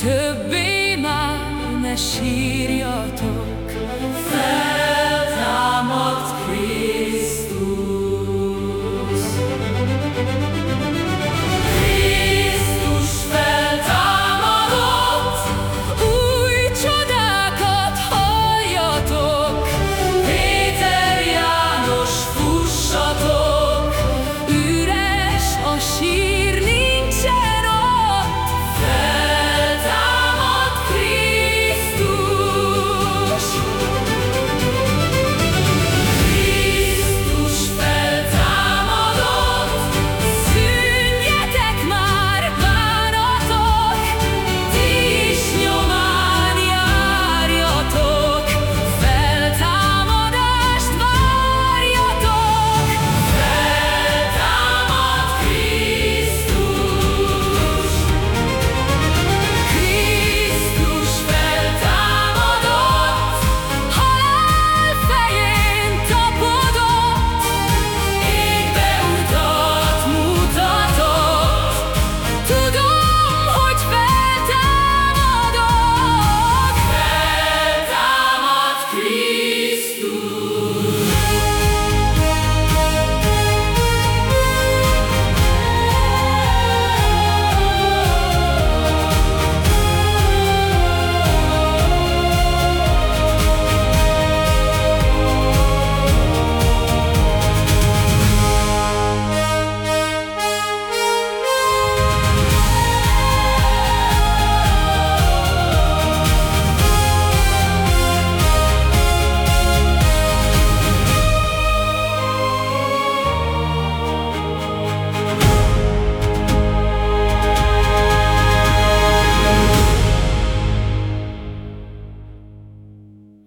többé már ne sírjatok.